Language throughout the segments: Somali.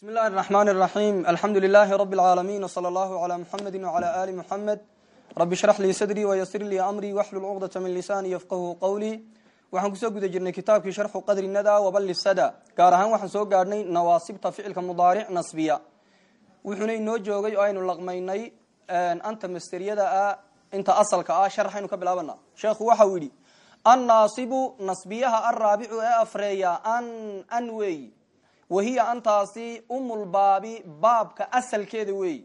بسم الله الرحمن الرحيم الحمد لله رب العالمين وصلى الله على محمد وعلى آل محمد رب اشرح لي صدري ويسر لي أمري واحلل عقدة من لساني يفقه قولي waxaan kusoo guda jirnay kitaabkii sharxu qadri nada wabali sada gaar ahaan waxaan soo gaadhnay nawaasibta ficilka mudaaric nasbiya wuxuuna inoo joogay oo aynu laqmaynay anta masteriyada ah inta asalka ah sharxaynu ka bilaabana sheekhu waxa uu yidhi annaasibu nasbiyaha araabicu ee afreeya an an weeyi wahiya antaasi umulbaabi baabka asalkeeda weeyi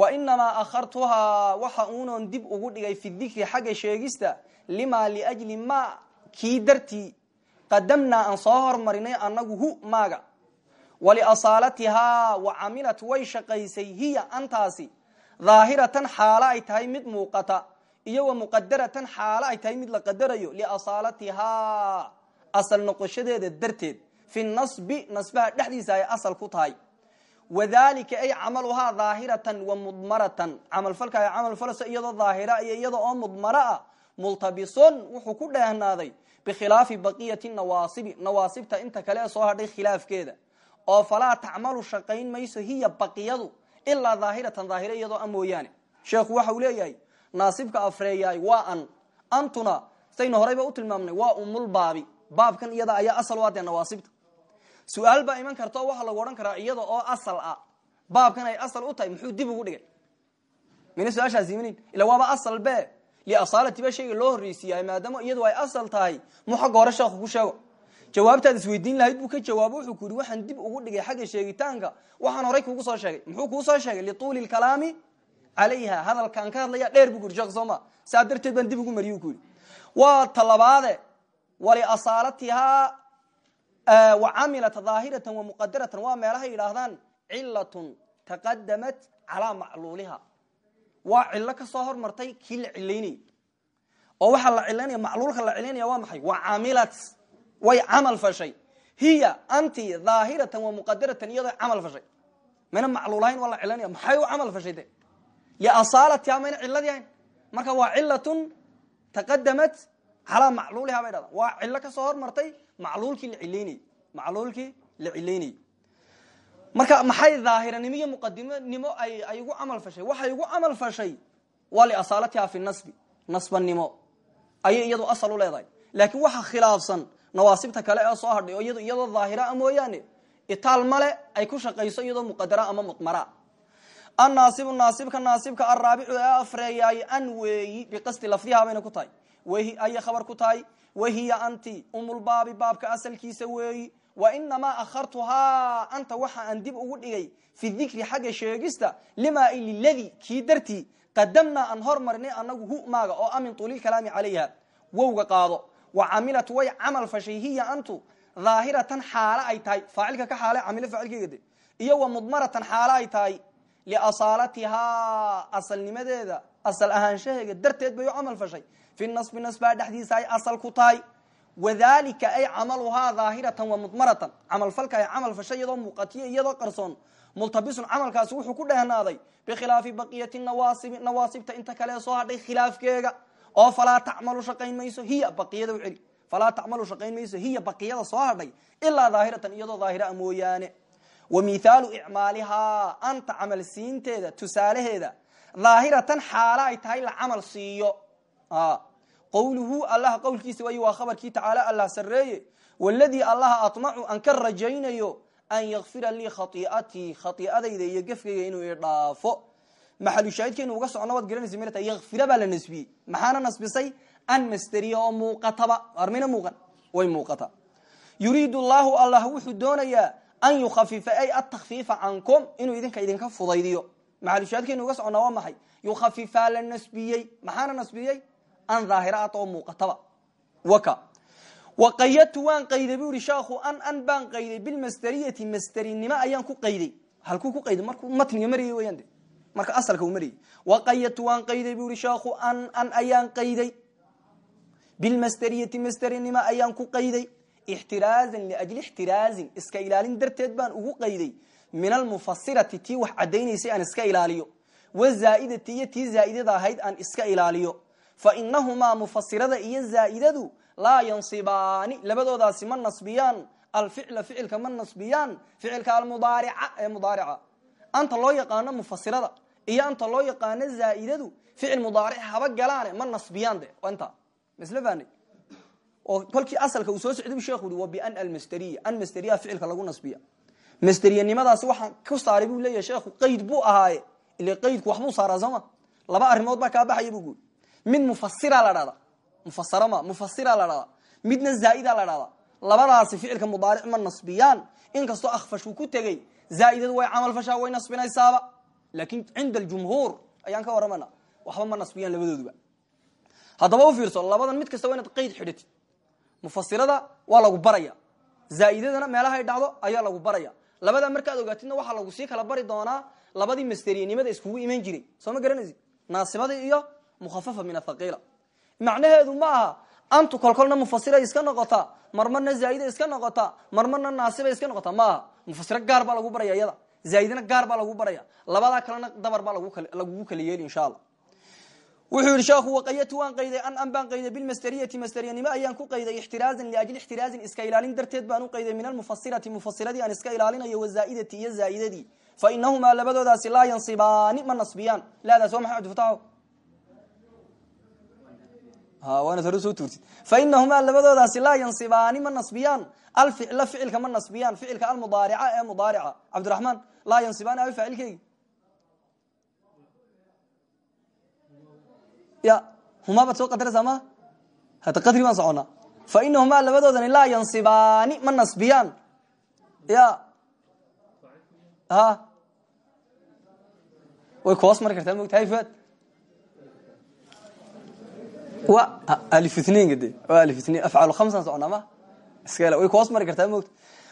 wa inamaa akhartuhaa waxa uunon dib ugu dhigay fi dikri xagga sheegista lima liajli ma kii dartii qadamnaa aan soo hormarinay anagu hu maaga. Waliasaalatihaa wa camilat way shaqaysay hiya antaasi daahiratan xaalo ay tahay mid muuqata iyo wa muqadaratan xaalo ay tahay mid la qadarayo liasaalatihaa asal noqoshadeeda darteed fi nasbi nasbaha dhexdiisa ay asal ku tahay. Wadalika ay camaluhaa daahiratan wa mudmaratan. Camalfalka ay camal falso iyadoo daahira iyo iyada oo mudmaro ah multabison wuxuu ku dheehnaaday bikhilaafi baqiyati nawaasibi nawaasibta inta kale ee soo hadhay khilaafkeeda. Oo falaa tacmalu shaqayn mayso hiya baqiyadu ilaa daahiratan daahira iyadoo a mooyaane. Sheekhu waxa uu leeyahay naasibka afreeyaay waa an. Antuna saynu horeyba u tilmaamnay waa umulbaabi baabkan iyada su'aal baa iman karta waxaa lagu odhan karaa iyada oo asal ah. Baabkan ay asal u tahay muxuu dib ugu dhigay? Mina su'aashaas iminin. Ila waaba asal be liasaalati ba shayga loo horreysiiyahay maadaama iyadu ay asal tahay mu xagga hore ku sheego? Jawaabtaad isweydiin lahayd buu ka jawaabo wuxuu ku yidhi waxaan dib ugu dhigay xagga sheegitaanka. Waxaan horey kugu soo sheegay. Muxuu kuu soo sheegay lituuli lkalaami calayha. Hadalkaan ka hadlaya dheer buu ku yidhi sheekh sooma dib ugu mariyuu ku yidhi. Waa talabaade waliasaalatihaa wa camilat daahiratan wa muqadaratan waa meelahay yidhaahdaan cilatun taqadamat calaa macluuliha. Waa cilo ka soo hormartay kii la cilaynayay oo waxaa la cilaynaya macluulka la cilaynaya waa maxay? Wa camilat way camal fashay. Hiya anti daahiratan wa muqadaratan iyadoo camal fashay. Mayna macluulahayn waa la cilaynaya maxay u camal fashay de? Liasaalatiha mayna hayn marka waa cilatun taqadamat calaa macluuliha bay dhahdan cilo ka soo hormartay macluulkii la cilaynayey macluulkii la cilaynayey marka maxay daahiranimo iyo muqadimonimo ay ay ugu camal fashay? Waxay ugu camal fashay waa liasaalatiha fi nasbi nasbanimo. Ayay iyadu asal u leedahay. Laakiin waxa khilaafsan nawaasibta kale ee soo hadhay oo iyado iyadoo daahira mooyaane itaal male ay ku shaqayso iyadoo muqadara ama mudmara annaasibu naasibka naasibka araabicu ee afreeyaay an weeyi biqasdi lafdiha bayna ku tahay. Whi ayay khabar ku tahay wahiya anti umulbaabi baabka asalkiisa weeyi. Wa inamaa akhartuhaa anta waxa aan dib ugu dhigay fi dikri xagga sheegista lima liladi kii dartii qadamnaa aan hormarinay anagu hu maaga oo amin tuulilkalaami calayha. Wowga qaado. Wa camilat way camal fashay hiya antu daahiratan xaalo ay tahay. Faacilka ka xaale camilo faacilkeegade iyo wa mudmaratan xaalo ay tahay. Liasaalatihaa asalnimadeeda asal ahaanshaheega darteed bay u camal fashay fi nasbi nasbaa dhexdiisa ay asal ku tahay wadalika ay camaluhaa daahiratan wa mudmaratan camalfalka ay camal fashay iyadoo muuqatiyo iyadoo qarsoon multabisun camalkaasi wuxuu ku dhehnaaday bikhilaafi baqiyati nawaasibi nawaasibta inta kale soo hadhay khilaafkeega oo falaa tacmalu shaqayn mayso hiya baqiyada u celi falaa tacmalu shaqayn mayso hiya baqiyada soo hadhay ilaa daahiratan iyadoo daahira mooyaane wa mithaalu icmaalihaa anta camal siinteeda tusaalaheeda daahiratan xaalo ay tahay la camal siiyo qowluhu allah qowlkiisa way waa khabarkii tacaala allah sareeye waladii allaha aطmacu aan ka rajaynayo an yakfira lii khaiatii khaiadayda iyo gefkayga inuu idhaafo maxalushaahidkeenu uga socno waad garanaysa mta yakfira baa la nasbiyey. Maxaana nasbisay? An masteriya oo muuqataba armayna muuqan? Way muuqata. Yuriidu llahu allah wuxuu doonayaa an yukhafifa ay atakfiifa cankum inuu idinka idinka fudaydiyo. Maxalushaahidkeenu uga socnaa waa maxay? Yukhafifaa la nasbiyey. Maxaana nasbiyey an daahiraat oo muuqataba. Waqayadtu waan qayday bu ihi sheekhu an an baan qayday bilmasteriyati masterinimo ayaan ku qayday. Halkuu ku qayday markuu matniga marayay weyaan marka asalka uu marayay waqayadtu waan qayday bu ihi sheekhu an an ayaan qayday. Bilmasteriyati masterinimo ayaan ku qayday. Ixtiraazan liajli ixtiraazin iska ilaalin darteed baan ugu qayday. Min almufasirati tii wax caddaynaysay aan iska ilaaliyo. Wazaaidati iyo tii zaaidada ahayd aan iska ilaaliyo fa inahumaa mufasirada iyo zaaidadu laa yansibaani labadoodaasi ma nasbiyaan alficla ficilka ma nasbiyaan ficilka almudaarica ee mudaarica anta loo yaqaano mufasirada iyo anta loo yaqaano zaaidadu ficil mudaaric haba galaane ma nasbiyaan de inta masl fani oo kolkii asalka uu soo socday bu sheekhu ui wa bian almasteriya an masteriya ficilka lagu nasbiya masteriyanimadaasi waxaan ku saaray buu leeyahay sheekhu qayd buu ahaaye ile qaydku waxbuu saaraa mid mufasira la dhahda mufasara ma mufasira la dhahda midna zaaida la dhahda labadaasi ficilka mudaaric ma nasbiyaan. Inkastoo akhfashuu ku tegey zaaidadu way camal fashaa way nasbinaysaaba laakin cinda aljumhuur ayaan ka waramana waxba ma nasbiyaan labadooduba haddaba u fiirso labadan mid kasta waa inaad qayd xidhatid mufasirada waa lagu baraya. Zaaidadana meelahay dhacdo ayaa lagu baraya. Labadaa markaad ogaatidna waxaa lagu sii kala bari jiray. Soo ma garanaysid? Naasibada iyo mukhafafa min athaqiila macnaheedu ma aha antu kolkolna mufasira iska noqotaa marmarna zaaida iska noqotaa marmarna naasiba iska noqotaa ma aha. Mufasiro gaar baa lagu baraya iyada. Zaaidana gaar baa lagu baraya labadaa kalena dabar baa lagugu kala yeeli insha allah wuxuu yihi sheekhu waqayatu waan qayday an an baan qayday bilmasteriyati masteriyanimo ayaan ku qayday ixtiraazan liajli ixtiraazin iska ilaalin darteed baan u qayday min almufasirati mufasiradii aan iska ilaalinayo wazaaidati iyo zaaidadii. Fa inahumaa labadoodaasi laa yansibaani ma nasbiyaan. Laadaas waa maxay waanad hore soo tuurtid. Fa inahumaa labadoodaasi laa yansibaani ma nasbiyaan. Alficla ficilka ma nasbiyaan. Ficilka almudaarica ee mudaarica. Cabdiraxmaan laa yansibaani a faacilkeygi ya humaa baad soo qadaraysaa ma hadda qadri baan soconaa fa inahumaa labadoodani laa yansibaani ma nasbiyaan. Ya. Way kuhoos mari kartaa mogtahay wa alifitnainka de waa alifitnain afcaal khamsan soconaa ma iska way kuhoos mari kartaa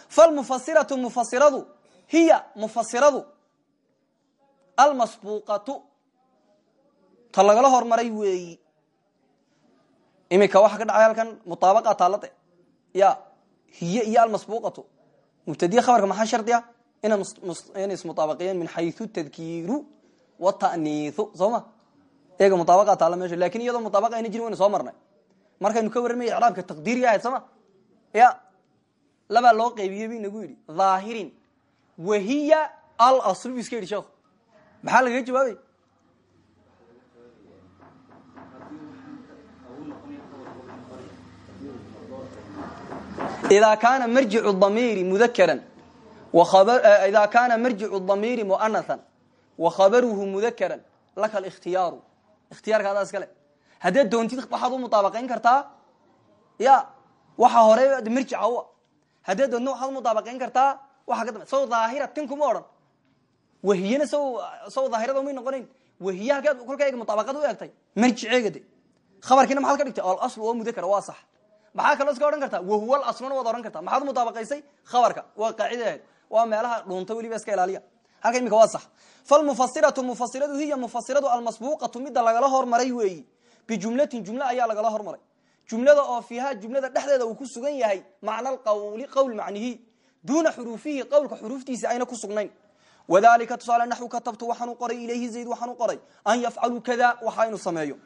falmufasiratu mufasiradu hiya mufasiradu almasbuuqatu ta lagala hormaray weeyi. Imika waxa ka dhacay halkan mutaabaqa taalade ya hiye iyo almasbuuqatu mubtadiye khabarka maxaa shardiya? Inay ismutaabaqiyeen min xayu tadkiiru wataniiu soo ma eega mutaabaqa taala meesha laakiin iyadoo mutaabaqa ayna jirin soo marnay. Markaynu ka warramay icraabka taqdiiriga ahayd sooma ya labaa loo qeybiyey bu inagu yidhi dhaahirin wahiya alasl bu iska yidhi sheekhu maxaa lagaga jawaabay? Ida kaana marjicu damiiri mudakaran ida kaana marjicu damiiri muanathan wa khabaruhu mudakaran laka alikhtiyaaru ikhtiyaarka adaa iskale doontid waxaad u mutaabaqayn kartaa ya waxa hore marjica u haddaad doonto waxaad umutaabaqayn kartaa waxa ka dambe saw daahiratin kuma odhan wahiyana saw saw daahirada umay noqonayn wahiye halkeed kolka eega mutaabaqad u eegtay marjiceega de khabarkiina ka dhigtay alasl oo mudakara waa sax maxaa kaloo iska odhan kartaa wahuwa asluna waad ohan kartaa maxaad umutaabaqaysay khabarka waa qaacida ahayd waa meelaha dhuunta weliba iska ilaaliya halka imika waa sax. Falmufasiratu mufasiradu hiya mufasiradu almasbuuqatu midda lagala hormaray weeyi. Bijumlatin jumle ayaa lagala hormaray. Jumlada oo fiiha jumlada dhexdeeda uu ku sugan yahay macna alqawli qowl macnihi. Duuna xuruufihi qowlka xuruuftiisi ayna ku sugnayn. Wadalika tusaale naxwu katabtu waxaanu qoray ilayhi zayd waxaanu qoray. An yafcalu kada waxa inu sameeyo.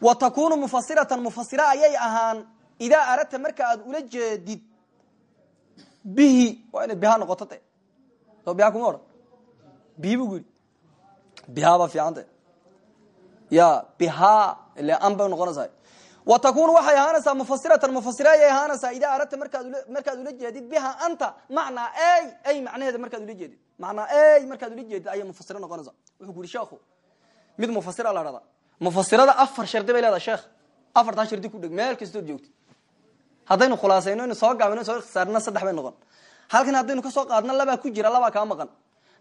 Wa takunu mufasiratan mufasira ayay ahaan idaa aradta marka aad ula jeedid bihi waa inay biha noqoto kuma odhan bihi bu yidhi bihaa baa fiicanta ya bihaa ile an bay noqonaysaa wa takunu waxay ahaanaysaa mufasiratan mufasira ayay ahaanaysaa idaa aradta markaad ula jeedid biha anta macnaa ey ey macnaheeda markaad ula jeedid macnaa ey markaad ula jeedid ayay mufasiro noqonaysaa wuxuu ku yidhi sheekhu mid mufasira la dhahdaa mufasirada afar shardi bay leedahay sheekh afartaa shardi ku dheg meel kastood joogtid. Haddaynu khulaasayno inu soo gaabino soo ikhtisaarina saddex bay noqon. Halkan haddaynu ka soo qaadno labaa ku jira labaa kaa maqan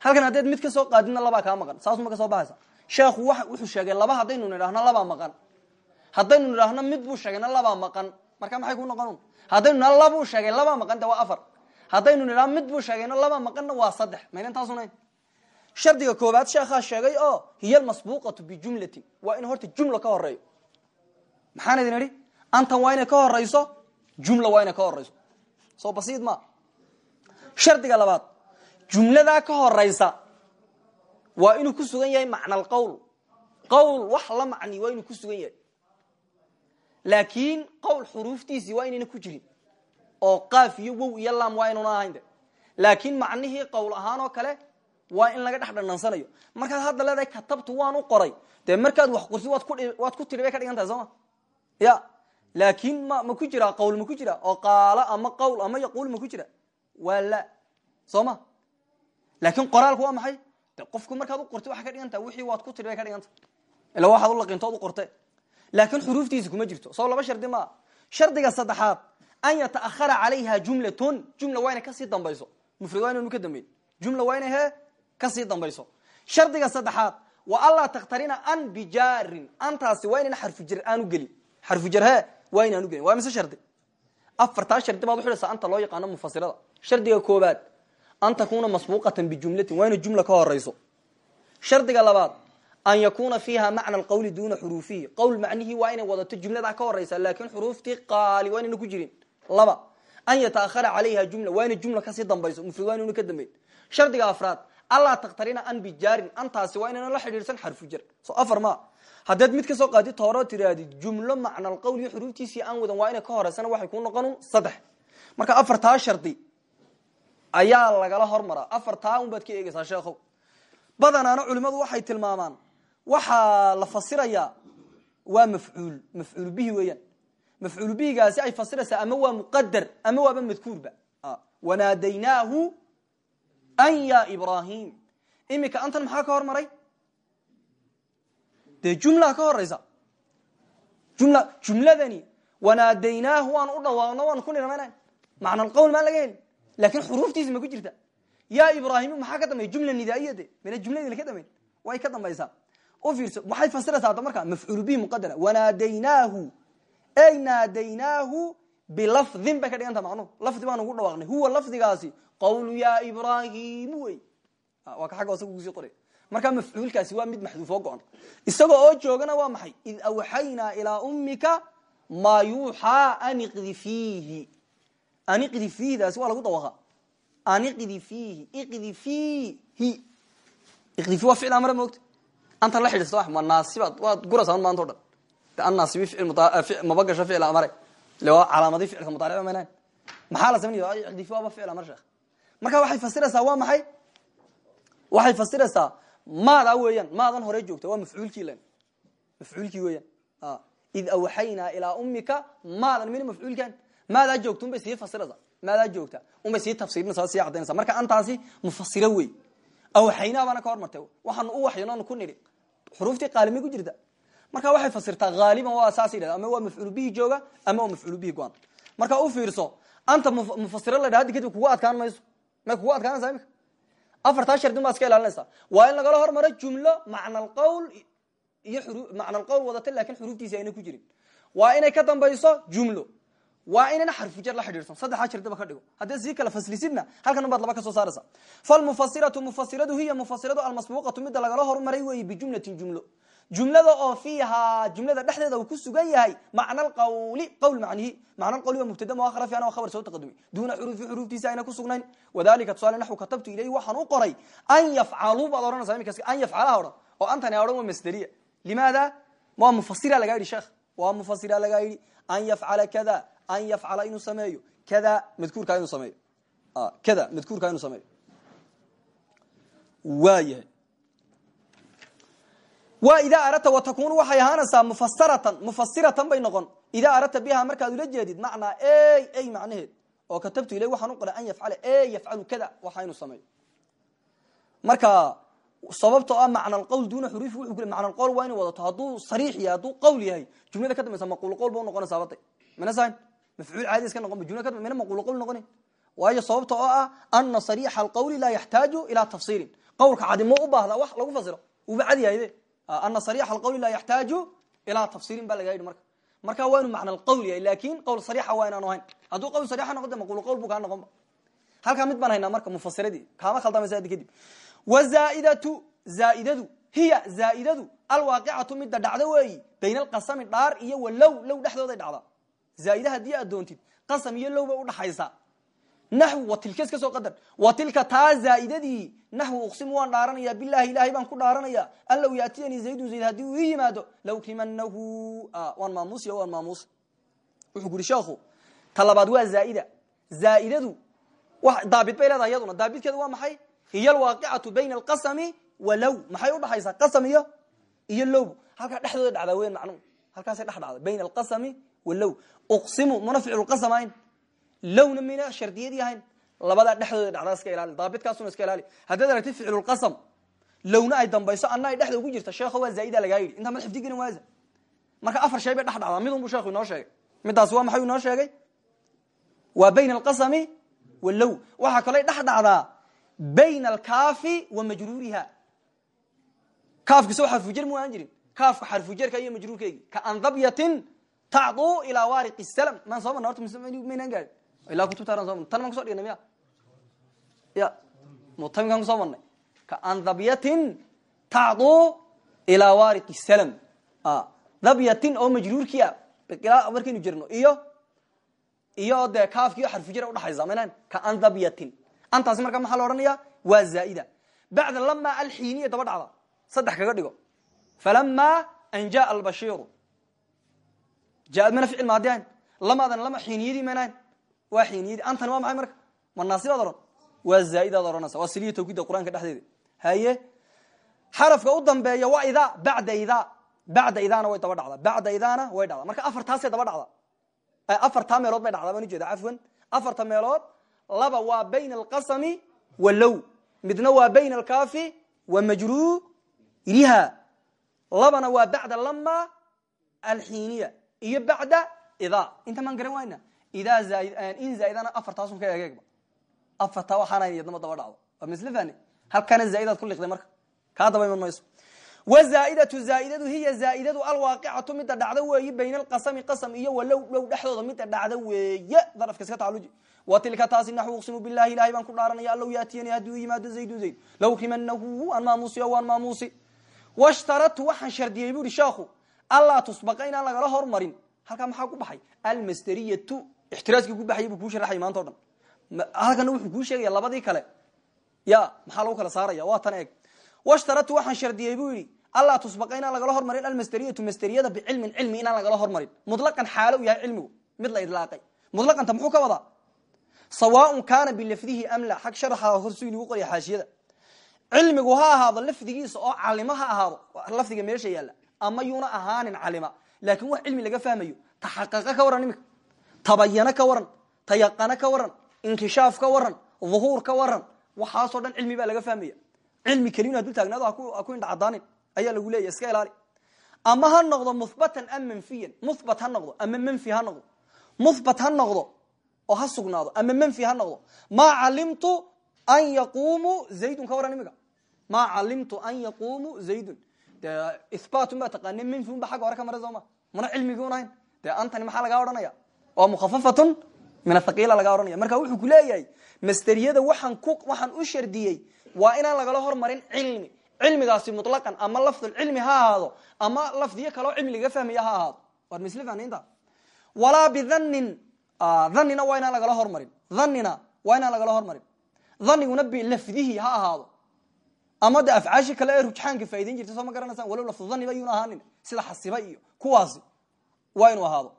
halkan haddayd mid ka soo qaadidna labaa kaa maqan. Saasuma ka soo baxaysa. Sheekhu wuxuu sheegay laba haddaynu nidhaahno labaa maqan. Haddaynu nidhaahno mid buu sheegayna labaa maqan. Marka maxay ku noqon haddaynu nidhahno labuu sheegay labaa maqan de afar. Haddaynu nidhahno mid buu sheegayna labaa maqanna waa saddex. Mayna intaasunayn shardiga koobaad sheekhaa sheegay oo hiya almasbuuqatu bijumlatin waa in horta jumla ka horeeyo maxaan idin idhi? Antan waa inay ka horeyso jumla waa inay ka horeyso soo basiid ma. Shardiga labaad jumladaa ka horeysa waa inuu ku sugan yahay macna alqowl qowl wax la macni waa inuu ku sugan yahay. Laakiin qowl xuruuftiisii waa inayna ku jirin. Oo qaaf iyo wow iyo lam waa inuuna ahayn laakiin macnihii qowl ahaan oo kale waa in laga dhex dhandhansanayo markaad hadda leedahay katabtu waan u qoray. Dee markaad wax qorsid waad ku tiri bay ka dhigan tahay sooma ya. Laakin ma ma ku jira qawl ma ku jira. Oo qaalo ama qawl ama yaquul ma ku jira. Waa la. Soo ma laakin qoraalku waa maxay qofku markaad u qortay waxay ka dhigan tahay wixii waad ku tiri ka dhigan tahay ila waxaad u laqintood u qorte laakin xuruuftiisa kuma jirto. Soo laba shardi maa shardiga saddexaad an yataahara calayha jumlatun. Jumla waa inay ka sii dambayso. Mufrad waa ka dambeyn jumla waa inay he ka sii dambayso. Shardiga saddexaad wa anlaa takhtarina an bijaarin. Antaasi waa inayna xarfujar aanu gelin. Xarfujar he waa inaanu gelin. Waa mise shardi? Afartaa shardi baad uxidhaysaa anta loo yaqaano mufasirada shardiga koobaad an takuna masbuuqatan bijumlatin waa inay jumla ka horeyso shardiga labaad an yakuna fiiha macna alqawli duna xuruufihi qowl macnihii waa inay wadato jumladaa ka horeysa laakin xuruuftii qaali waa inayna ku jirin laba an yataahara calayha jumla waa inay jumla ka sii dambayso mufrad waa inayna ka dambeyn shardiga afraad allaa takhtarina an bijaarin antaasi waa inayna la xidhiidhsan xarfu jar so afar ma haddaad mid ka soo qaadid tooroo tirahdid jumlo macna alqawl iyo xuruuftiisii aan wadan waa inay ka horeysana waxay kuu noqon saddex marka afartaa shardi ayaa lagala hormaraa. Afartaa un baad ka eegeysaa sheekhow badanaana culimadu waxay tilmaamaan. Waxaa la fasirayaa waa mafcuul mafcuul bihi weeyaan. Mafcuul bihigaasi ay fasiraysaa ama waa muqadar ama waaba madkuurba. Wanaadaynaahu an ya ibrahim imika antan maxaa ka hormaray? Dee jumlaa ka horeysa jumla jumladani wanaadaynaahu waan u dhawaaqno waan ku niramanan macna alqawl maan laga laakiin xuruuftiisi ma ku jirta ya ibrahim maxaa ka dambeya jumla nidaaiya de mina jumladii ka dambeyn way ka dambaysaa u fiirso waxay fasiraysaa hadda markaa mafcuul bihi muqadara wanaadaynaahu ey naadaynaahu bilafdin bay ka dhiganta macnuhu lafdi baan ugu dhawaaqnay huwa lafdigaasi qawlu ya ibrahim wey waa ka xagga hoose kugusi qoray markaa mafcuulkaasi waa mid maxduufoo go-an isagoo oo joogana waa maxay id awxaynaa ilaa ummika maa fiihi an iqdi fiihidaasi waa lagu dawaqa an iqdi fiihi iqdi fiihi iqdi fi waa ficil amre moogta anta la xidhiista ma naasibaad waad gurasaan maanta o dhan. De an naasibi ficil maba gasho ficil amare. Le waa calaamadii ficilka mudaaric maynaan maxaa la sameynaya iqdi fi waaba ficil amar sheekh. Marka waxay fasiraysaa waa maxay? Waxay fasiraysaa maadaa weeyaan maadan hore joogta waa mafcuulkii len mafcuulkii weeyaan. Id awxaynaa ilaa ummika maadan mina mafcuulkan maadaa joogta unbay sii fasiraysaa maadaa joogta unbay sii tafsirinaysa sii cadaynaysa marka antaasi mufasiro wey awxaynaa baana ka hormartay waxaanu u waxyanoonu ku nidhi xuruuftii qaalimay ku jirta marka waxay fasirtaa haaliban waa saas yidhahda ama waa mafcuul bihi jooga ama waa mafcuul bihi go-an marka u fiirso anta mufasiro la dhaha kadib kugu adkaan mayso may kugu adkaanaysaa imika afartaa shardin baa iska ilaalinaysaa waa in lagala hormaro jumlo macna alqawl iyo macna alqawl wadata laakiin xuruuftiisi ayna ku jirin waa inay ka dambayso jumlo waa inayna xarfujar la xidhiidhsan. Saddexaa shardaba ka dhigo. Haddii sii kala faslisidna halkan baad laba ka soo saaraysa. Falmufasiratu mufasiradu hiya mufasiradu almasbuuqatu midda lagala hormaray weeye bijumlatin jumlo. Jumlada oo fiihaa jumlada dhexdeeda uu ku sugan yahay macna alqawli qawl macnihi. Macna alqawli waa mubtada muakhara fi ana khabar soo taqadumi. Duuna xuruufi xuruuftiisa ayna ku sugnayn. Wadalika tusaale naxwu katabtu ilayhi waxaan u qoray an yafcaluu baad odhanaysaa iminkas an yafcalaha odhan. Oo antani odhan waa masderiya limaada? Waa mufasira lagaa yidhi sheekh. Waa mufasira lagaa yidhi an yafcala kada an yafcala inuu sameeyo kada madkuurkaa inuu sameeyo kada madkuurkaa inuu sameeyo waayahay wa idaa aradta watakunu waxay ahaanaysaa mufasiratan mufasiratan bay noqon idaa aradta biha markaad ula jeedid macnaa ey ey macnaheed oo katabtu ilay waxaan u qoray an yafcala e yafcalu kada waxa inuu sameeyo marka sababtoo ah macna alqawl duuna xuruufi wuxuu ku macna alqawl waa inay wadato hadduu sariix yahay hadduu qawl yahay jumlada ka dambaysa maquul qawl ba u noqonaysaa baday mina sahin mafcuul caadi iska noqon ba jumlada ka mina maquul qawl noqonin waayo sababta oo ah ana sariixa alqawli laa yaxtaaju ilaa tafsiirin. Qawlka cadi ma u baahda wax lagu fasiro. Uuba cadi yahay ana sariixa alqawli laa yaxtaaju ilaa tafsiirin baa laga yidhi marka. Marka waa inuu macna alqawl yahay laakiin qawl sariixa waa inaanu hayn hadduu qawl sariixa noqon de maquul qawl buu kaa noqon ba. Halkaa mid baan haynaa marka mufasiradii kaama khaldamaysa haddi kadib. Wazaaidatu zaaidadu hiya zaaidadu alwaaqicatu midda dhacdo weeyi. Bayna alqasami dhaar iyo walow low dhexdooday dhacda zaaida haddii aad doontid qasam iyo low bay udhaxaysaa naxw wa tilka iska soo qadar. Wa tilka taa zaaidadii naxwu uqsimu waan dhaaranaya bilahi ilahay baan ku dhaaranaya. An low yaatiyanii zaydun zayd haddii uu ii yimaado lawkrimanahu waan maamuusiy waan maamuusa wuxuu ku yidhi sheekhu ta labaad waa zaaida. Zaaidadu daabit bay leedahay iyaduna. Daabitkeedu waa maxay? Hiy alwaaqicatu bayna alqasami walow maxay udhaxaysaa qasam iyo iyo macnuhu halkaasay dhex dhacda bayna alqasami walow uqsimu mana ficlulqasam ahayn. Lowna mina shardiyadii ahayn. Labadaa dhexdooda dhacdaa iska ilaali. Daabitkaasuna iska ilaali. Haddaad aragtid ficlulqasam lowna ay dambayso anna ay dhexda ugu jirta sheekho waa zaaida lagaa yidhi. Intaa mad xifdi gelin waasa marka afar shay bay dhex dhacdaa. Midun buu sheekhu inoo sheegay. Midaasi waa maxay inoo sheegay? Waa bayna alqasami walow. Waxaa kaloo dhex dhacdaa bayna alkaafi wa majruuriha. Kaafkiisa xarfujer mu aan jirin. Kaafka xarfujerka iyo majruurkeegi. Ka andabyatin tacduu ilaa waariqi salam maan soo marna horta maynaan gaadhin ilaa kutubtaaran so marna tan maan kuso dhignay miya ya mutamimkaan ku soo marnay ka andabyatin tacduu ilaa waariqi salam dabyatin oo majruurkii a ilaa markaynu jirno iyo iyo dee kaafkiio xarfujera udhaxaysa maynaan ka andabyatin antaasi markaa maxaa la odhanaya waa zaaida bacda lama alxiiniya daba dhacda saddex kaga dhigo falama an jaa albashiiru jaaad mana ficil maadi ahayn lamadan lama xiiniyadii manaan waa xiiniyadii antani waa maxay marka ma naasibaad odhan waa zaa'idaad odhanaysa waa siliya tawkiidda qur'aanka dhexdeeda haye xarafka u dambeeya waa idaa bacda idaa bacda idaana way daba dhacdaa bacda idaana way dhacdaa marka afartaasay daba dhacdaa afartaa meelood bay dhacdaa baan ujeeda cafwan afarta meelood laba waa bayna alqasami walow midna waa bayna alkaafi wa majruuriha labana waa bacda lama alxiiniya iyo bacda idaa inta maan garan wayna idaa in zaaidana afartaasun ka egeegba afartaa waxaana iyadnama daba dhacdo. Waa fani halkana zaaidaad ku liqday marka. Kaa daba iman mayso. Wzaaidatu zaaidadu hiya zaaidadu alwaaqicatu mida dhacda weeye bayna alqasami qasam iyo walow dhow dhexdooda mida dhacda weeye. Darafka iska tacaluji wa tilka taasi naxu uqsimu bilahi ilahay baan ku dhaaranaya. Allow yaatiyani hadduu yimaado zaydun zayd. Low rimanahu waan maamuusi o waan maamuusi. Washtaradtu waxaan shardiyey bu ihi sheekhu allaa tusbaqa inaan lagala hormarin. Halkaa maxaa ku baxay? Almasteriyatu ixtiraaskii ku baxayay buu sharaxay maanta o dhan. Halkana wuxuu kuu sheegaya labadii kale. Ya maxaa lagu kala saaraya? Waa tan eeg. Washtaradtu waxaan shardiyey buu yidhi allaa tusbaqa inaan lagala hormarin almasteriyatu masteriyada bicilmin cilmi inaan lagala hormarin. Mutlaqan xaalo yahay cilmigu. Mid la idlaaqay. Mutlaqanta muxuu ka wadaa? Sawaaun kaana bilafdihi amla xag sharaxa horsu inugu qorya xaashiyada. Cilmigu ha ahaado lafdigiisa oo calimo ha ahaado. Lafdiga meesha yaalla ama yuuna ahaanin calima. Laakin wax cilmi laga fahmayo taxaqaqa ka waran imika tabayano ka waran tayaqano ka waran inkishaaf ka waran dhuhuur ka waran waxaasoo dhan cilmi baa laga fahmaya. Cilmi keliyun haduu taagnaado ha ku indhacadaanin ayaa lagu leeya iska ilaali. Ama ha noqdo muhbatan am manfiyan muhbat ha noqdo ama manfi ha noqdo muhbat ha noqdo oo ha sugnaado ama manfi ha noqdo. Maa calimtu an yaqumu zaydun ka waran imika. Maa calimtu an yaqumu zaydun de ihbaatun baa taqaane manfiun ba xagga hore ka mara sooma mana cilmiguun ahayn dee antani maxaa lagaa odhanaya? Waa mukhafafatun min athaqiila lagaa odhanaya. Marka wuxuu ku leeyahay masteriyada waxaan ku waxaan u shardiyey waa inaan lagala hormarin cilmi. Cilmigaasi mutlaqan ama lafdulcilmi ha ahaado ama lafdiyo kaleo cilmi laga fahmaya ha ahaado. War misle fahnaynta walaa bidhannin dhanina waa inaan lagala hormarin. Dhanina waa inaan lagala hormarin. Dhaniguna bilafdihi ha ahaado ama de afcaashi kale ee rujxaanka faa'idayn jirta soo ma garanaysaan walow lafdu dhaniba yuuna ahaanin. Sida xasiba iyo kuwaasi. Waa inuu ahaado.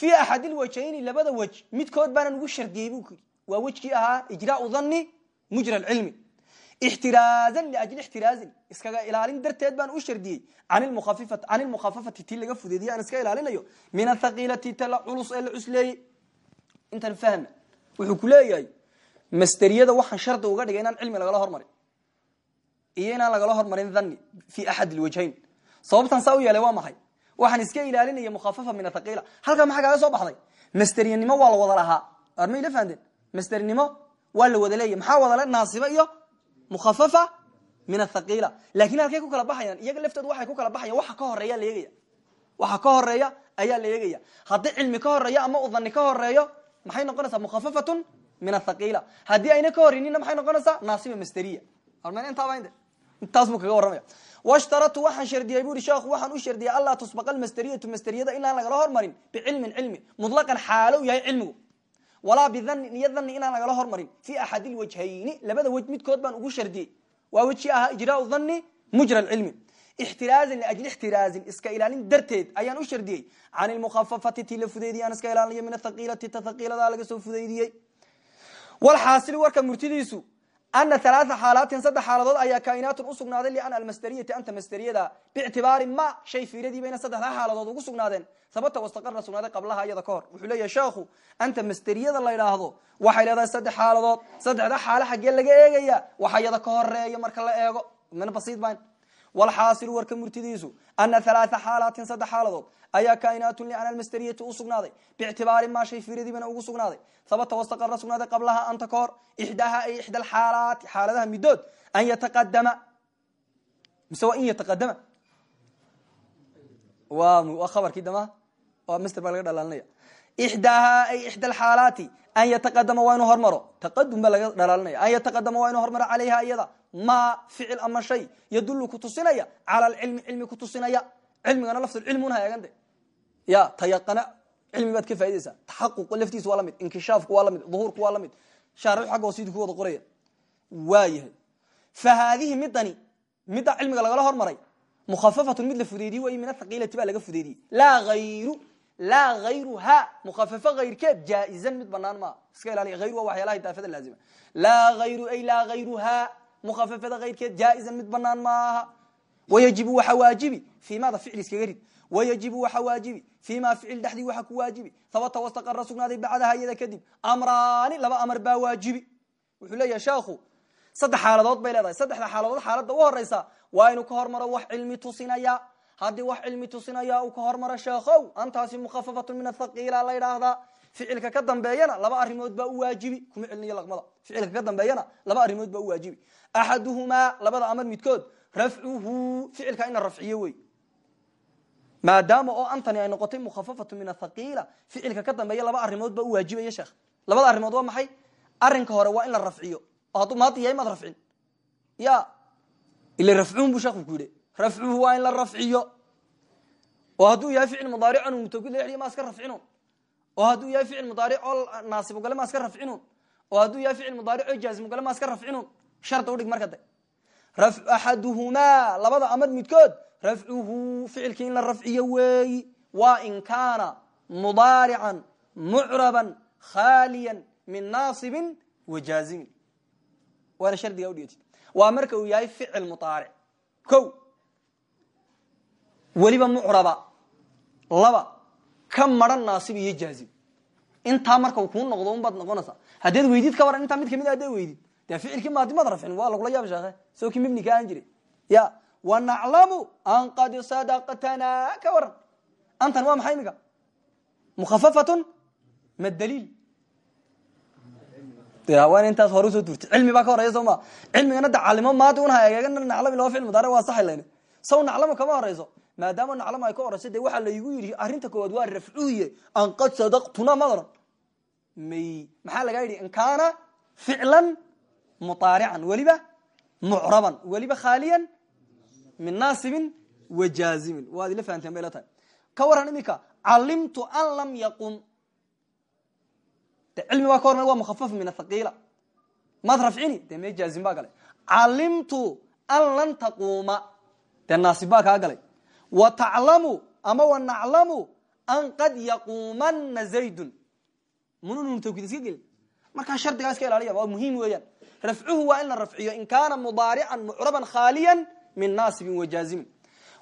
Fii axadilwajhayni labada wej midkood baanan ugu shardiyey bu yidhi. Waa wejkii ahaa ijraau dhanni mujra alcilmi ixtiraazan liajli ixtiraazin. Iskaga ilaalin darteed baan u shardiyey. Can ilmukhafafati ti laga fudeediye aan iska ilaalinayo. Min athaqiilati ta la culus ee la cusleeyey. Intan fahma wuxuu ku leeyahay masteriyada waxaan shardi uga dhigay inaan cilmi lagala hormarin iyo inaan lagala hormarin dhanni fi axad ilwajhayn sababtan saa u yeelay maxay? Waxaan iska ilaalinaya mukhafafa min athaqiila halkaa maxaa kaaga soo baxday? Masteriyanimo waa wada lahaa. Arma ila fahanteen masternimo waa la wada leeya maxaa wadale naasiba iyo mukhafafa min athaqiila laakiin halkay ku kala baxayaan iyaga laftooda waxay ku kala baxayan waxa ka horreeya la waxa ka horreeya ayaa la eegaya. Cilmi ka horeeyo ama udhani ka horeeyo maxay noqonaysaa mukhafafatun min athaqiila haddii ayna ka horeynina maxay noqonaysaa naasiba masteriya armen intaaba inde intaas buu kaga warramaya. Washtaratu waxaan shardiyey bu ihi sheekhu waxaan u shardiyey allaa tusbaqa almasteriyatu masteriyada inaan lagala hormarin bicilmin cilmi. Mutlaqan xaalow yahay cilmigu. Walaa bidhannin iyo dhanni inaan lagala hormarin. Fi axad ilwajhayni labada wej midkood baan ugu shardiyey waa wejii ahaa ijraau dhanni mujra alcilmi ixtiraazan liajli ixtiraazin iska ilaalin darteed ayaan u shardiyey can ilmukhafafati ti la fudeydiyey aan iska ilaalinayo min athaqiilati ta thaqiiladaa laga soo fudeydiyey. Walxaasili warka murtidiisu ana alaaa xaalaatin saddex xaaladood ayaa kainaatun usugnaaday lian almasderiyati anta masderiyada bictibaari ma shay fiiradiiba ina saddexdaa xaaladood ugu sugnaadeen sabata wastaqarna sugnaaday qablaha iyada ka hor wuxuu leeyahay sheekhu anta masderiyada la ydhaahdo waxay leedahay saddex xaaladood saddexda xaalo xaggee laga eegaya waxa iyada ka horreeya marka la eego min basiid ban walxaasilu warka murtidiisu ana alaaa xaalaatin saddex xaaladood ayaa kainaatun lian almasderiyati u sugnaaday bictibaari ma shay fiiradiibana ugu sugnaaday sabata wastaqarna sugnaaday qablaha anta ka hor ixdaha ay ixda alxaalaati xaaladaha midood an yataqadama mise waa in yataqadama wa khabarkii dama mster baa laga dhalaalinaya ixdaaha ay ixda alxaalaati an yataqadama waa inuu hormaro taqadum baa laga dhalaalinaya an yataqadama waa ma ficil ama shay yadulu kutusinaya cala alcilmi cilmi kutusinaya. Cilmigana lafdulcilmi un haeegande ya tayaqana. Cilmi baad ka faa'idaysaa taxaquq laftiisu waa la mid inkishaafku waa la mid duhuurku waa la mid shaarix xagga hoosidi ku wada qoraya. Waayahay. Fa haadihi midani midda cilmiga lagala hormaray mukhafafatun mid la fudeydiyey way min athaqiilati baa laga fudeydiyey laa ayru laa hayruha mukhafafo hayrkeed jaa-izan mid banaan maa. Iska ilaaliya hayru waa waxyaalaha daafada laazima. Laa hayru ay laa hayruha mukhafafada hayrkeed jaa-izan mid banaan maaha wayajibu waxa waajibi fii maada ficil iskaga rid wayajibu waxa waajibi fii ma ficil dhexdii waxa ku waajibi habata wastaqara sugnaaday bacdaha iyada kadib amraani laba amar baa waajibi wuxuu leeyahay sheekhu saddex xaaladood bay leedahay saddexda xaaladood xaaladda u horeysa waa inuu ka hormaro wax cilmi tusinaya haddii wax cilmi tusinaya uu ka hormaro sheekhow antaasi mukhafafatun min athaqiila la ficilka ka dambeeyana laba arimood baa waajibi. Kuma celiniyo laqmada. Ficilka ka dambeeyana laba arimood baa waajibi. Axaduhumaa labada amar midkood rafcuhu ficilka ina rafciyo wey. Maadaama oo antani ay noqotay mukhafafatu min athaqiila ficilka ka dambeeya laba arimood baa u waajibaya sheekh. Labada arimood waa maxay? Arinka hore waa in la rafciyo. Oo hadduu maadi yahay maad ya ila rafcuun buu sheekhu ku yidhi. Waa in la rafciyo. Oo hadduu yahay ficil mudaarican mutawkid la ma iska rafcinun oo hadduu yahay ficil mudaaric oo naasibogale ma iska rafcinun oo hadduu yahay ficil mudaaric oo jaazimogale ma iska rafcinun sharda udhig marka de axaduhumaa labada amar midkood rafcuhu ficilkii in la rafciyo weeyi waa in kaana mudaarican mucraban khaaliyan min naasibin wa jaazimin waana shardiga udhigati waa marka uu yahay ficil mudaaric. Ko weliba mucraba laba ka maran naasib iyo jaazim intaa marka kuu noqdo un baad noqonaysaa haddeed weydid ka waran intaa mid ka mid a haddaad weydid dee ficilkii maadi maad rafcin waa lagula yaab sheekhe soo kii mibni ka aan jiray. Ya wanaclamu an qad sadaqtanaa ka waran antan waa maxay imika mukhafafatun ma daliil waana intaas hore u soo tuurtay. Cilmi baa ka horeya soo ma. Cilmigana da calimo maadi un ha egeegana naclami laba ficil mudaaric waa saxay layne. Saw naclamo kama horeyso maadaama naclamo ay ka horeyso dee waxaa laygu yidhi arrinta koowaad waa rafcuye an qad sadaqtuna ma oran may maxaa lagaa yidhi in kaana ficlan muaarican weliba mucraban weliba khaaliyan min naasibin wa jaazimin waad ila fahanteen bay la tahay. Ka waran imika calimtu an lam yaqum. De cilmi baa ka hormar waa mukhafaf min athaqiila maad rafcini dee mee jaazim baa galay. Calimtu an lan taquuma. Dee naasib baa kaa galay wa taclamu ama wa naclamu an qad yaquumana zaydun. Gelin markaa shardigaa iska ilaaliya waa muhiim weeyaan. Rafcuhu waa in la rafciyo in kaana mudaarican mucraban khaaliyan min naasibin wa jaazimin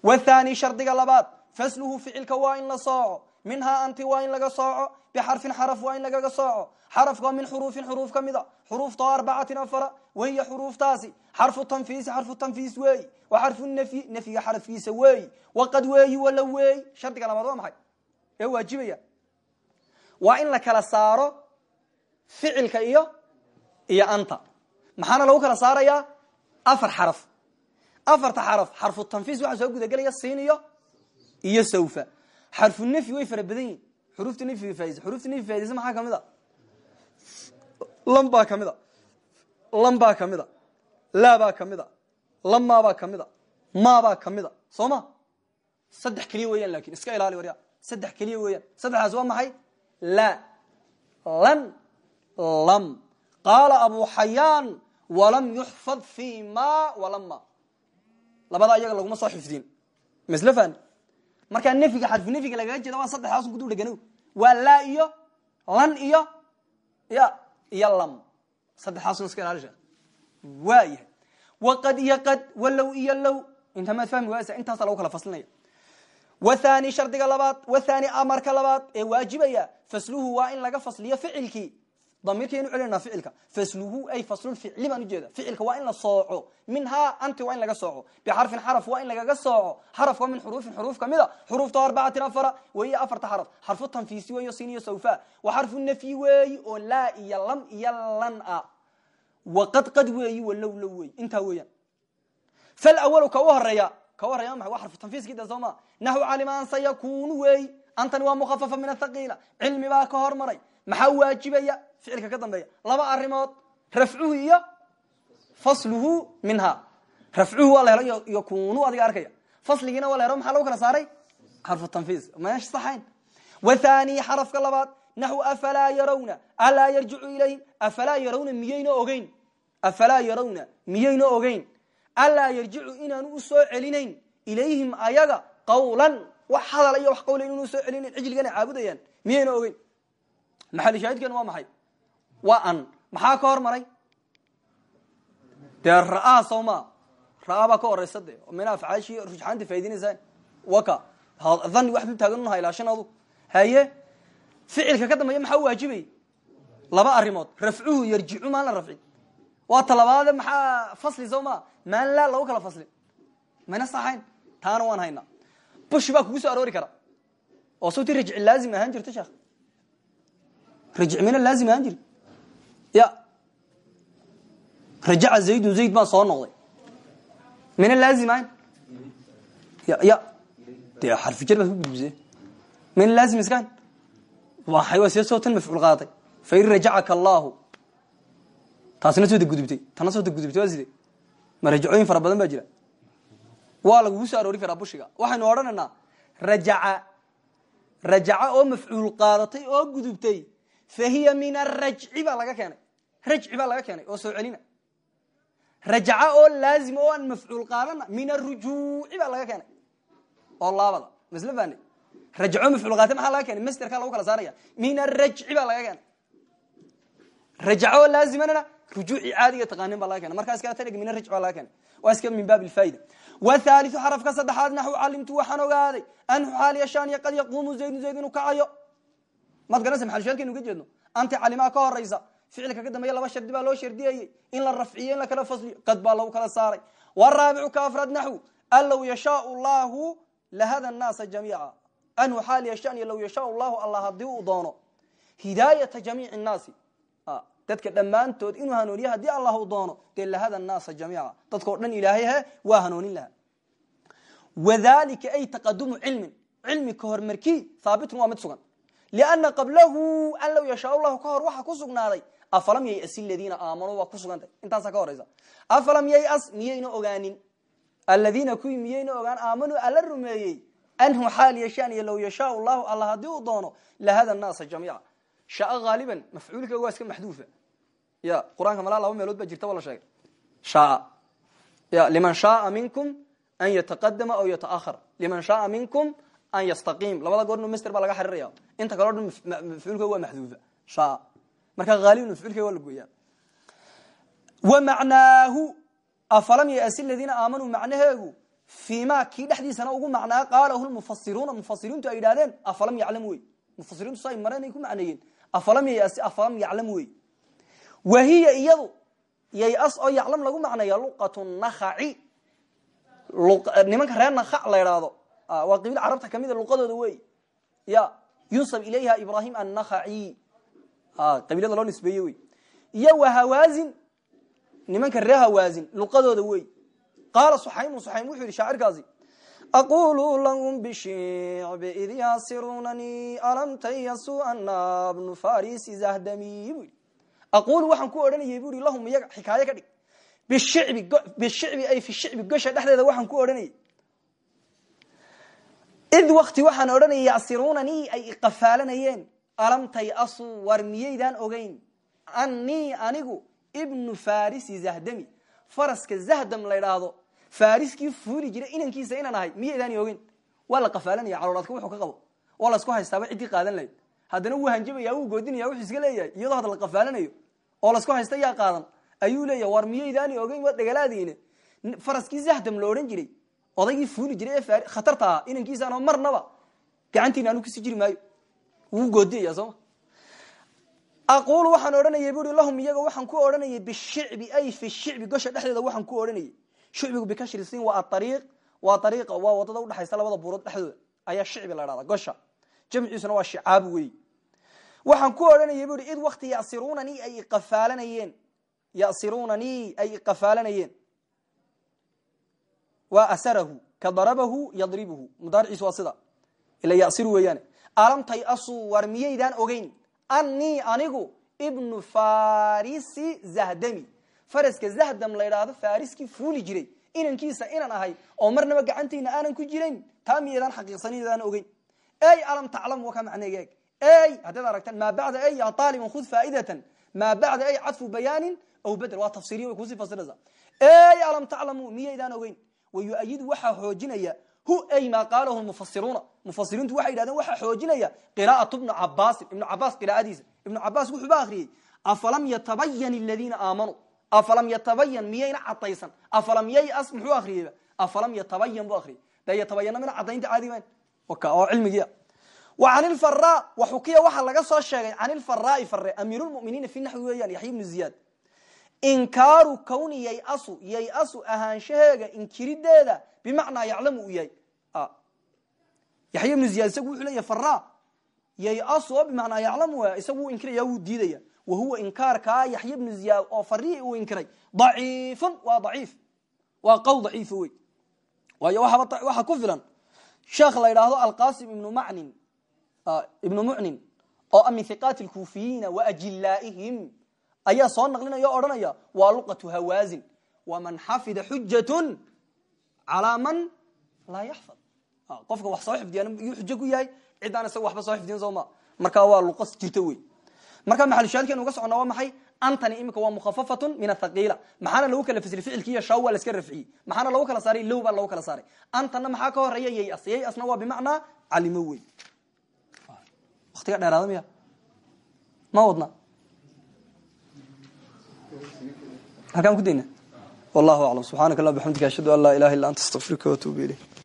wathani shardiga labaad fasluhu ficilka waa in la sooco minhaa anti waa in laga sooco bixarfin xaraf waa in lagaga sooco. Xarafkao min xuruufin xuruuf ka mida xuruuftao arbacatin afara wahiya xuruuftaasi xarfu tanfiisi xarfu tanfiis weeyi wa xarfu nafyi nafyiga xarafkiisa weeyi waqad weeyi wala weeyi shardiga labaad waa maxay ee waajibaya waa in la kala saaro ficilka iyo iyo anta maxaana lagu kala saarayaa afar xaraf afarta xaraf xarfu tanfiis waxaa soo gudagelaya siin iyo iyo sawfa xarfu nafyi way fara badan yihiin xuruufta nafyiga faidisa xuruufta nafyi faidisa maxaa ka mid laa baa ka mid a lamaa baa ka mid a maabaa ka mid a soo ma? Saddex keliya weeyaan laakiin iska ilaali warya saddex keliya weeyaan. Saddexdaas waa maxay? La. Lan. Lam. Qaala abu xayaan walam yuxfad fi ma walama labadaa iyaga laguma soo xifdin masl fani markaa nefyiga xarfu nefyiga lagaga jeeda waa saddexdaasun kudu dhegano waa laa iyo lan iyo ya iyo lam. Saddexaasun iska ilaali sheekh waayahay waqad iyo qad walow iyo low inta maad fahmi waaysa intaasa lagu kala faslinaya. Wathani shardiga labaad wathani amarka labaad ee waajibaya fasluhu waa in laga fasliyo ficilkii. Damiirkaynu celinaa ficilka. Fasluhu ay faslulficli baan ujeeda ficilka waa in la sooco. Minhaa anti waa in laga sooco. Bixarfin xaraf waa in lagaga sooco. Xarafka min xuruufin xuruuf kamida xuruufta arbacatin afara weeye afarta xaraf. Xarfu tanfiisi weeyo sin iyo sawfa wa xarfu nafyi weeyi oo laa iyo lam iyo lan a waqad qad weeyi walow low wey intaa weeyaan. Falawalu ka u horreeya ka u horeya maa waa xarfu tanfiiskii de soo ma naxu calima an sayakunu weeyi. Antani min athaqiila cilmi baa ka hormaray. Maxaa waajibaya? Ficilka ka dambeeya. Laba arimood rafcuhu iyo fasluhu minha. Rafcuhu waa la iyo kunu adiga arkaya. Fasligiina waa la helo lagu kala saaray? Xarfu tanfiis. Meesha saxayn. Wathani xarafka labaad. Naxu afalaa yarawna. Alaa yarjicu ilayhim. Afalaa yarawna miyayna ogeyn afalaa yarawna miyayna ogeyn? Alaa yarjicu inaanu u soo celinayn ilayhim ayaga qawlan wax hadala iyo wax qawla inanu u soo celinayn cijligana caabudayaan. Miyayna ogeyn? Maxalishaahidkeenu waa maxay? Waa an. Maxaa ka hor maray? Dee ra'aa ra'aa baa ka horeysa de mina afcaashi rujxaanta faa'idinaysaan waka dhanni wax dul taagan unaha ilaashan adu haye ficilka ka dambeeya maxaa waajibay? Laba arrimood. Rafcuhu yarjicu maan la rafcin waa talabaade maxaa fasli sawma maan laa lagu kala faslin mayna saxayn. Taana waan haynaa bushi baa kugu soo aroori kara. Oo sawti rajci laazim ahaan jirta sheekh. Rajc mina laazim ahaan jiri ya. Rajaca zaydun zayd baa soo noqday. Mina laazim ahayn ya ya. Dee xarfijar baad ku gudbise mina laazim iskaan waay waa see soo tan mafcuul qaaday fain rajacaka allahu taasina soo gudubtay tana soo gudubtay waa side ma rajacooyin fara badan baa jira. Waa lagugu soo aroori karaa bushiga. Waxaynu odhanaynaa rajaca rajaca oo mafcuul qaadatay oo gudubtay fahiya min arajci baa laga keenay. Rajci baa laga keenay oo soo celina. Rajaca oo laazima oo aan mafcuul qaadana min arujuuci baa laga keenay. Oo laabada masle fane rajaco mafcuul qaatay maxaa laga keenay? Masterkaa lagu kala saaraya. Min arajci baa laga keenay. Rajaco oo rujuuci caadiga taqaanin baa laga keenay markaa iskala tadhig min arajci baa laga keenay waa iska min baab ilfaa'ida wthaliu xarafka saddexaad naxu calimtu waxaan ogaaday anhu xaal yashaaniya qad yaquumu zaydun zayd inuu kacayo maad garanaysa maxalshaalkaynu uga jeedno anti calimaa ka horaysa ficilka ka dambeeya laba shardi baa loo shardiyayey in la rafciyo in la kala fasliyo qad baa lagu kala saaray waraabicu ka afraad naxu an low yashaau llahu lahada nnaasa jamiica anhu xaal yashaniya low yashaau llahu allah haddii uu doono hidaayata jamiici nnaasi dadka dhammaantood inuu hanuuniyo haddii allah uu doono dee lahada nnaasa jamiica dadkao dhan ilaahay he waa hanuunin lahaa. Wadalika ay taqadumu cilmin. Cilmi ka hormarkii haabitun waa mid sugan. Lianna qablahu an low yashaa llahu ka hor waxaa ku sugnaaday afalam yayas ladiina aamanuu waa ku sugantay. Intaasaa ka horeysa afalam yayas miyayna ogaanin. Aladiina kuwii miyayna ogaan aamanuu alla rumeeyey. Anhu xaal yashaaniya low yashaau llahu alla haddii uu doono lahada nnaasa jamiica shaa haaliban mafcuulka waa iska maxduufa ya qur'aanka malaa laba meelood baa jirta waa la sheegay. Shaa. Ya liman shaaa minkum an yataqadama aw yataahar liman shaaa minkum an yastaqiim labada goorno master baa laga xariiraya inta kaleo dhan mafcuulka waa maxduufa shaa. Marka haalibun mafcuulka waa la gooyaa. Wa macnaahu afalam yasi ladiina aamanuu macnaheegu fii ma kii dhexdiisana ugu macnaa qaalahu lmufasiruuna mufasiriintu ay yidhahdeen afalam yaclam wey. Mufasiriintu sa ay mareen ay ku macneeyeen afalam yayasi afalam yaclam wey wahiya iyadu yayas oo yaclam lagu macneeya luqatu nakhaci. Nimanka reer nakhac la idhaahdo waa qabiil carabta kamida luqadooda wey ya yunsab ilayha ibrahim annakhaci. Qabiilada loo nisbeeye wey iyo wahawaazin nimanka reer hawaazin luqadooda wey qaala suxaymu suxaym wuxuu yidhi shaacirkaasi aqulu lahum bishicbi id yaasirunanii alam tayasu ana bnu farisi zahdami? Bu yidhi aqulu waxaan ku odhanayay bu i lahum iyaga xikaayo ka dhig bishicbi ay fi shicbi gosha dhexdeeda waxaan ku odhanayay id wakti waxaan odhanayay yacsiruunanii ay iqafaalanayeen alam tayasuu war ogeyn anii anigu ibnu farisi zahdami faraska zahdam la idhaahdo fariskii fuuli inankiisa inaan ahay ogeyn waa la qafaalanaya wuxuu ka qabo waa lasku haystaaba ciddii qaadan lahayd haddana wuu hanjabaya wuu goodinaya wuxuu iska leeyahay iyadoo hadda la qafaalanayo oo lasku haysta yaa qaadan. Ayuu leeyahy war miyaydaani ogeyn waa dhagalaadiine faraskii zahdam lo jiray odaygii fuuli jiray ee khatarta ahaa inankiisaano marnaba gacantiina anu ka sii jiri maayo. Wuu goodiyaya sooma waxaan odhanayay bui lahum iyaga waxaan ku odhanayay bishicbi ay fi shicbi gosha dhexdeeda waxaan ku odhanayay. Shicbigu bikashri waa aariiq waa ariiqa waa waddada udhexaysa labada buurood dhexdooda. Ayaa shicbi la dhahda gosha jamciisuna waa shicaabu wey waxaan ku odhanayay bui id wakti yasirunanii ay iqafaalanayeen yasirunanii ay iqafaalanayeen waa asarahu ka darabahu yadribuhu. Mudaariciisu waa sida. Ila yasiru weeyaane. Alam tay-asuu war ogeyn? Anii anigu ibnu farisi zahdami. Faraska zahdam la ydhaahdo fariskii fuuli jiray. Inankiisa inaan ahay oo marnaba gacantayna aanan ku jirayn taa miyaydaan xaqiiqsanidaan ogeyn. ey alam taclam waa ka macneegeeg ey haddaad aragtaan maa bacda ey ya aalibun khud faa'idatan maa bacda ey cadfu bayaanin aw bedel waa tafsiriya way ku sii fasiraysaa ey alam taclamu miyaydaan ogeyn wayuayidu waxaa xoojinaya hu ay maa qaalahu mufasiruuna mufasiriintu waxay yidhahdeen waxaa xoojinaya qira'atu ibnu cabaasin ibnu cabaas qiraa'adiisa ibnu cabaas wuxuu ba akriyey afalam yatabayan aladiina aamanuu afalam yatabayan miyayna cadaysan afalam yayas muxuu akriyeyba afalam yatabayan bu akriyey dee yatabayana mina cadaynta caadi mayn oo cilmigiia wa can ilfara waxukiya waxaa laga soo sheegay can ilfaraai fare amiirulmuminiina fi naxwi weeyaan yaxya ibnu ziyaad inkaaru kawni yayasu yayasu ahaanshaheega inkirideeda bimacnaa yaclamu uu yahay yaxya ibnu ziyad isagu wuxuu leeyahy fara yayasu oo bimacnaa yaclamu isagu inkiraya wuu diidaya. Wa huwa inkaarkaa yaxya ibnu ziyaad oo farihi uu inkiray. Daciifun waa daciif. Waa qowl daciifa wey. Waayo waxaa ku filan sheekh la yidhaahdo alqasim ibnu macnin ibnu mucnin oo a min hiqaati lkuufiyiina wa ajilaa'ihim ayaa soo naqlinaya o odhanaya waa luqatu hawaazin waman xafida xujatun calaa man laa yaxfad. Qofka wax soo xifdiyan yuu xujo ku yahay ciddaan isaga waxba soo xifdiyan soo ma. Markaa waa luqa jirta wey marka maxalushaadkeenu uga socona waa maxay antani imika waa mukhafafatun min athaqiila maxaana lagu kala fasirey ficilkiiyo shaw waa la iska rafciyey maxaana lagu kala saaray low lagu kala saaray. Antana maxaa ka horreeya yayas yayasna waa bimacnaa calimo wey waktiga dheeraada ma wadna? Halkaan ku dayna? Wallahu aclam. Subxaanaka allah bxamdika ashhadu an laa ilaha illa anta astaqfiruka watuubu ilayk